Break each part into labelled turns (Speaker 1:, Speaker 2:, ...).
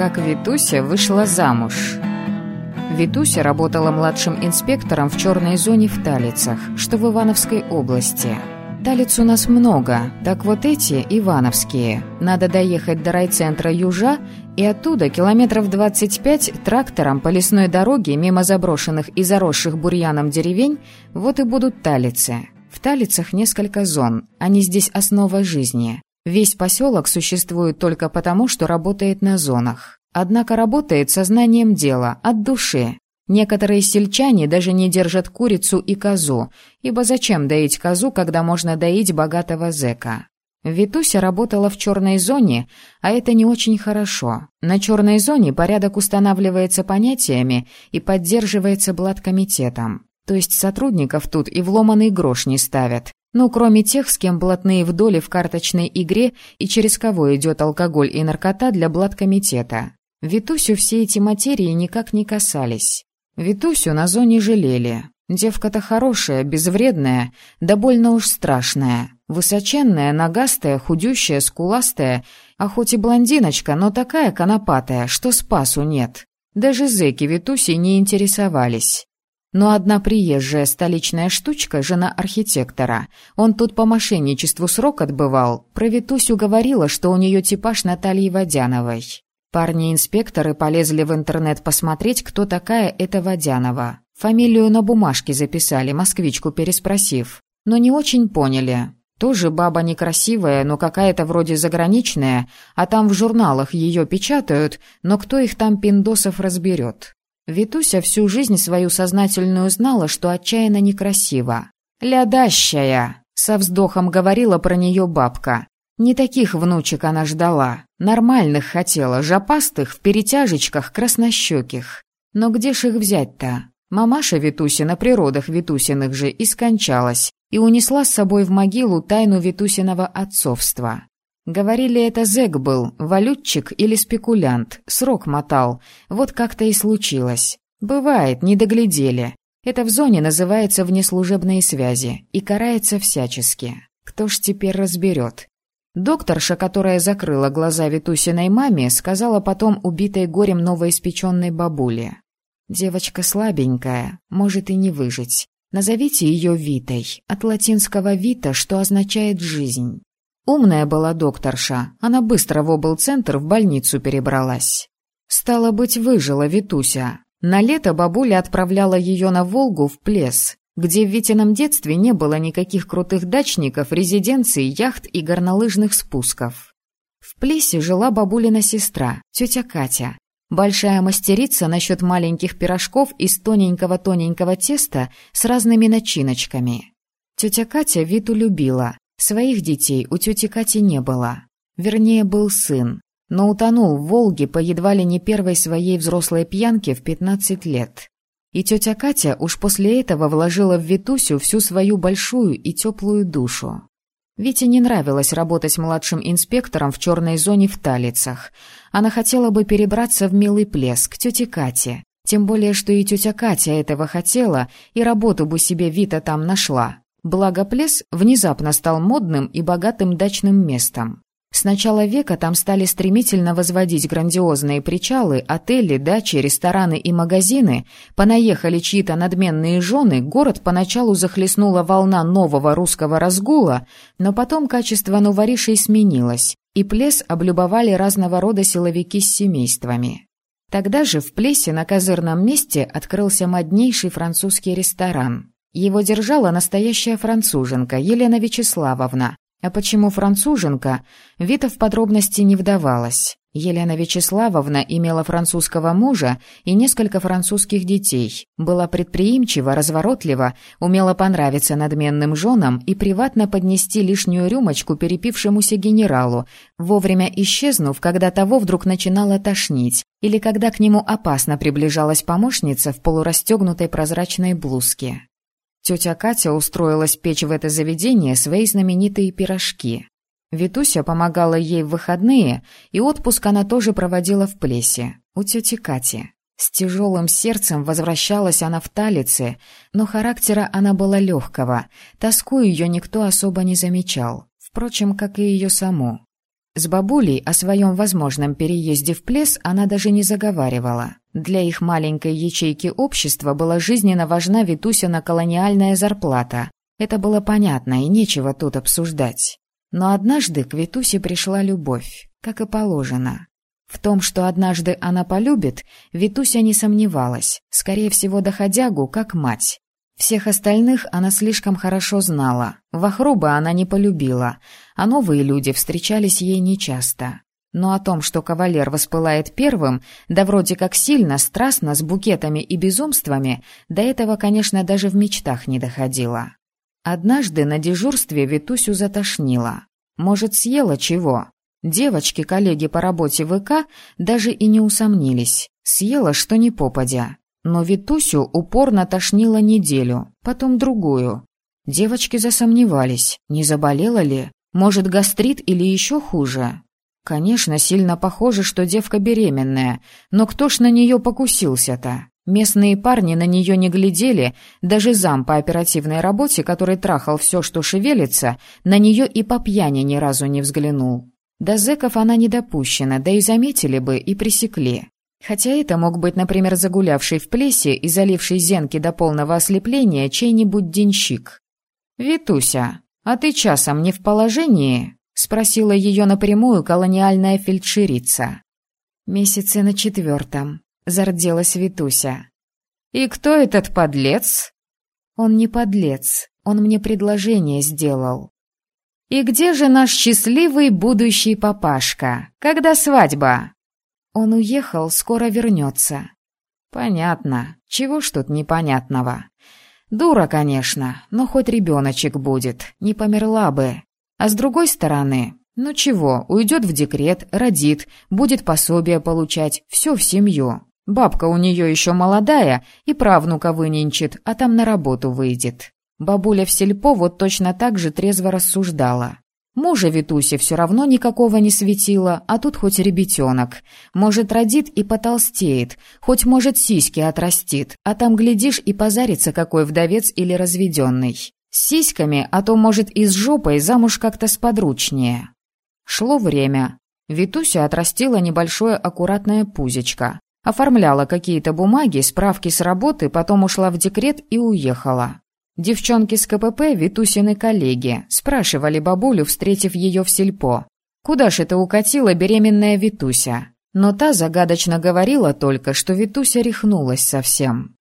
Speaker 1: как Витуся вышла замуж. Витуся работала младшим инспектором в черной зоне в Талицах, что в Ивановской области. Талиц у нас много, так вот эти ивановские. Надо доехать до райцентра Южа и оттуда километров 25 трактором по лесной дороге мимо заброшенных и заросших бурьяном деревень вот и будут Талицы. В Талицах несколько зон, они здесь основа жизни. Весь поселок существует только потому, что работает на зонах. Однако работает сознанием дела, от души. Некоторые сельчане даже не держат курицу и козу, ибо зачем доить козу, когда можно доить богатого зэка? Витуся работала в черной зоне, а это не очень хорошо. На черной зоне порядок устанавливается понятиями и поддерживается блаткомитетом. То есть сотрудников тут и вломанный грош не ставят. Ну, кроме тех, с кем блатные в доле в карточной игре и через кого идет алкоголь и наркота для блаткомитета. Витусю все эти материи никак не касались. Витусю на зоне жалели. Девка-то хорошая, безвредная, да больно уж страшная. Высоченная, ногастая, худющая, скуластая, а хоть и блондиночка, но такая конопатая, что спасу нет. Даже зэки Витусей не интересовались. Но одна приезжая столичная штучка, жена архитектора, он тут по мошенничеству срок отбывал, про Витусю говорила, что у нее типаж Натальи Водяновой. Парни-инспекторы полезли в интернет посмотреть, кто такая эта Водянова. Фамилию на бумажке записали, москвичку переспросив. Но не очень поняли. Тоже баба некрасивая, но какая-то вроде заграничная, а там в журналах ее печатают, но кто их там пиндосов разберет? Витуся всю жизнь свою сознательную знала, что отчаянно некрасива. «Лядащая!» — со вздохом говорила про нее бабка. Не таких внучек она ждала. Нормальных хотела, жопастых, в перетяжечках, краснощеких. Но где ж их взять-то? Мамаша Витусина природах Витусиных же и скончалась, и унесла с собой в могилу тайну Витусиного отцовства. Говорили, это зэк был, валютчик или спекулянт, срок мотал. Вот как-то и случилось. Бывает, не доглядели. Это в зоне называется внеслужебные связи и карается всячески. Кто ж теперь разберет? Докторша, которая закрыла глаза Витусиной маме, сказала потом убитой горем новоиспеченной бабуле. «Девочка слабенькая, может и не выжить. Назовите ее Витой, от латинского «вита», что означает «жизнь». Умная была докторша, она быстро в облцентр в больницу перебралась. Стало быть, выжила Витуся. На лето бабуля отправляла ее на Волгу в плес, где в Витином детстве не было никаких крутых дачников, резиденций, яхт и горнолыжных спусков. В Плесе жила бабулина сестра, тетя Катя. Большая мастерица насчет маленьких пирожков из тоненького-тоненького теста с разными начиночками. Тетя Катя Виту любила. Своих детей у тети Кати не было. Вернее, был сын. Но утонул в Волге по едва ли не первой своей взрослой пьянке в 15 лет. И тетя Катя уж после этого вложила в Витусю всю свою большую и теплую душу. Вите не нравилось работать младшим инспектором в черной зоне в Талицах. Она хотела бы перебраться в милый плес к тете Кате. Тем более, что и тетя Катя этого хотела, и работу бы себе Вита там нашла. Благо плес внезапно стал модным и богатым дачным местом. С начала века там стали стремительно возводить грандиозные причалы, отели, дачи, рестораны и магазины. Понаехали чьи-то надменные жены, город поначалу захлестнула волна нового русского разгула, но потом качество новоришей сменилось, и плес облюбовали разного рода силовики с семействами. Тогда же в Плесе на козырном месте открылся моднейший французский ресторан. Его держала настоящая француженка Елена Вячеславовна, а почему француженка, Вита в подробности не вдавалась. Елена Вячеславовна имела французского мужа и несколько французских детей, была предприимчива, разворотлива, умела понравиться надменным женам и приватно поднести лишнюю рюмочку перепившемуся генералу, вовремя исчезнув, когда того вдруг начинало тошнить, или когда к нему опасно приближалась помощница в полурастегнутой прозрачной блузке. Тетя Катя устроилась печь в это заведение свои знаменитые пирожки. Витуся помогала ей в выходные, и отпуск она тоже проводила в Плесе, у тети Кати. С тяжелым сердцем возвращалась она в Талице, но характера она была легкого, тоску ее никто особо не замечал, впрочем, как и ее саму. С бабулей о своем возможном переезде в Плес она даже не заговаривала. Для их маленькой ячейки общества была жизненно важна Витусина колониальная зарплата. Это было понятно, и нечего тут обсуждать. Но однажды к Витусе пришла любовь, как и положено. В том, что однажды она полюбит, Витуся не сомневалась, скорее всего, доходягу, как мать. Всех остальных она слишком хорошо знала. Вахруба она не полюбила, а новые люди встречались ей нечасто. Но о том, что кавалер воспылает первым, да вроде как сильно, страстно, с букетами и безумствами, до этого, конечно, даже в мечтах не доходило. Однажды на дежурстве Витусю затошнило. Может, съела чего? Девочки, коллеги по работе ВК, даже и не усомнились. Съела, что не попадя. Но Витусю упорно тошнило неделю, потом другую. Девочки засомневались, не заболела ли, может, гастрит или еще хуже. Конечно, сильно похоже, что девка беременная, но кто ж на нее покусился-то? Местные парни на нее не глядели, даже зам по оперативной работе, который трахал все, что шевелится, на нее и по пьяни ни разу не взглянул. До зэков она не допущена, да и заметили бы и пресекли. Хотя это мог быть, например, загулявший в плесе и заливший зенки до полного ослепления чей-нибудь денщик. «Витуся, а ты часом не в положении?» — спросила ее напрямую колониальная фельдшерица. «Месяцы на четвертом», — зарделась Витуся. «И кто этот подлец?» «Он не подлец, он мне предложение сделал». «И где же наш счастливый будущий папашка? Когда свадьба?» Он уехал, скоро вернется. Понятно. Чего ж тут непонятного? Дура, конечно, но хоть ребеночек будет, не померла бы. А с другой стороны, ну чего, уйдет в декрет, родит, будет пособие получать, все в семью. Бабка у нее еще молодая и правнука выненчит, а там на работу выйдет. Бабуля в сельпо вот точно так же трезво рассуждала. Мужа Витусе все равно никакого не светило, а тут хоть ребятенок. Может, родит и потолстеет, хоть, может, сиськи отрастит, а там, глядишь, и позарится какой вдовец или разведенный. Сиськами, а то, может, и с жопой замуж как-то сподручнее. Шло время. Витуся отрастила небольшое аккуратное пузечко. Оформляла какие-то бумаги, справки с работы, потом ушла в декрет и уехала. Девчонки с КПП, Витусины коллеги, спрашивали бабулю, встретив ее в сельпо. Куда ж это укатила беременная Витуся? Но та загадочно говорила только, что Витуся рехнулась совсем.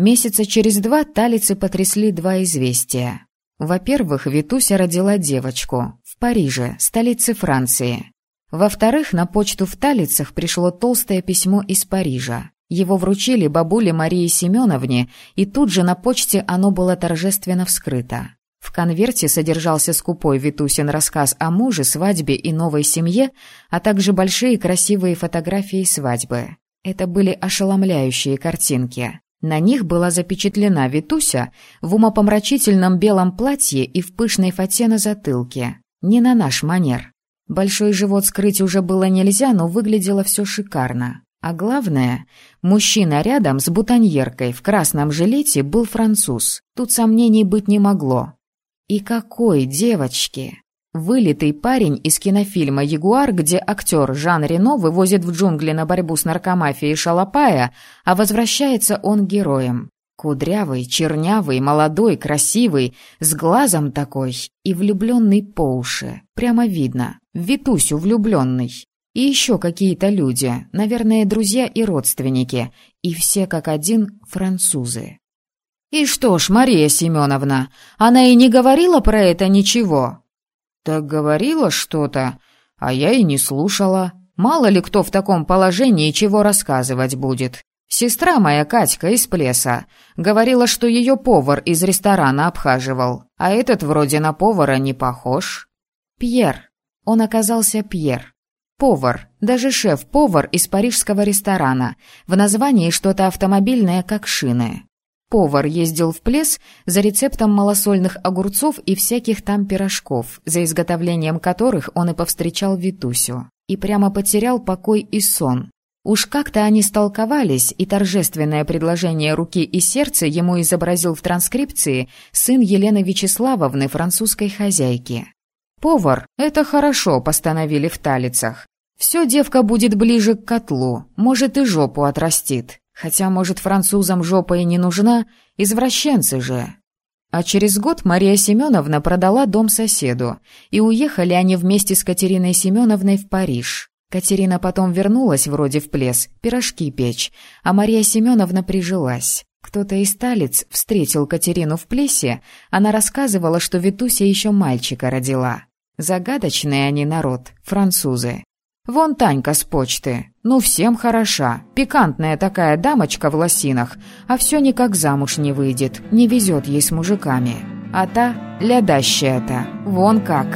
Speaker 1: Месяца через два талицы потрясли два известия. Во-первых, Витуся родила девочку в Париже, столице Франции. Во-вторых, на почту в Талицах пришло толстое письмо из Парижа. Его вручили бабуле Марии Семеновне, и тут же на почте оно было торжественно вскрыто. В конверте содержался скупой Витусин рассказ о муже, свадьбе и новой семье, а также большие красивые фотографии свадьбы. Это были ошеломляющие картинки. На них была запечатлена Витуся в умопомрачительном белом платье и в пышной фате на затылке. Не на наш манер. Большой живот скрыть уже было нельзя, но выглядело все шикарно. А главное, мужчина рядом с бутоньеркой в красном жилете был француз. Тут сомнений быть не могло. И какой девочки! Вылитый парень из кинофильма «Ягуар», где актер Жан Рено вывозит в джунгли на борьбу с наркомафией Шалопая, а возвращается он героем. Кудрявый, чернявый, молодой, красивый, с глазом такой и влюбленный по уши. Прямо видно, Витусю влюбленный. И еще какие-то люди, наверное, друзья и родственники, и все как один французы. «И что ж, Мария Семеновна, она и не говорила про это ничего?» «Так говорила что-то, а я и не слушала. Мало ли кто в таком положении чего рассказывать будет. Сестра моя Катька из Плеса говорила, что ее повар из ресторана обхаживал, а этот вроде на повара не похож». «Пьер. Он оказался Пьер. Повар, даже шеф-повар из парижского ресторана. В названии что-то автомобильное, как шины. Повар ездил в плес за рецептом малосольных огурцов и всяких там пирожков, за изготовлением которых он и повстречал Витусю. И прямо потерял покой и сон. Уж как-то они столковались, и торжественное предложение руки и сердца ему изобразил в транскрипции сын Елены Вячеславовны, французской хозяйки. Повар — это хорошо, постановили в талицах. Все девка будет ближе к котлу, может и жопу отрастит. Хотя, может, французам жопа и не нужна, извращенцы же. А через год Мария Семеновна продала дом соседу, и уехали они вместе с Катериной Семеновной в Париж. Катерина потом вернулась вроде в плес, пирожки печь, а Мария Семеновна прижилась. Кто-то из талец встретил Катерину в плесе, она рассказывала, что Витуся еще мальчика родила. Загадочный они народ, французы. Вон Танька с почты. Ну, всем хороша. Пикантная такая дамочка в лосинах, а все никак замуж не выйдет, не везет ей с мужиками. А та, лядащая-то, вон как.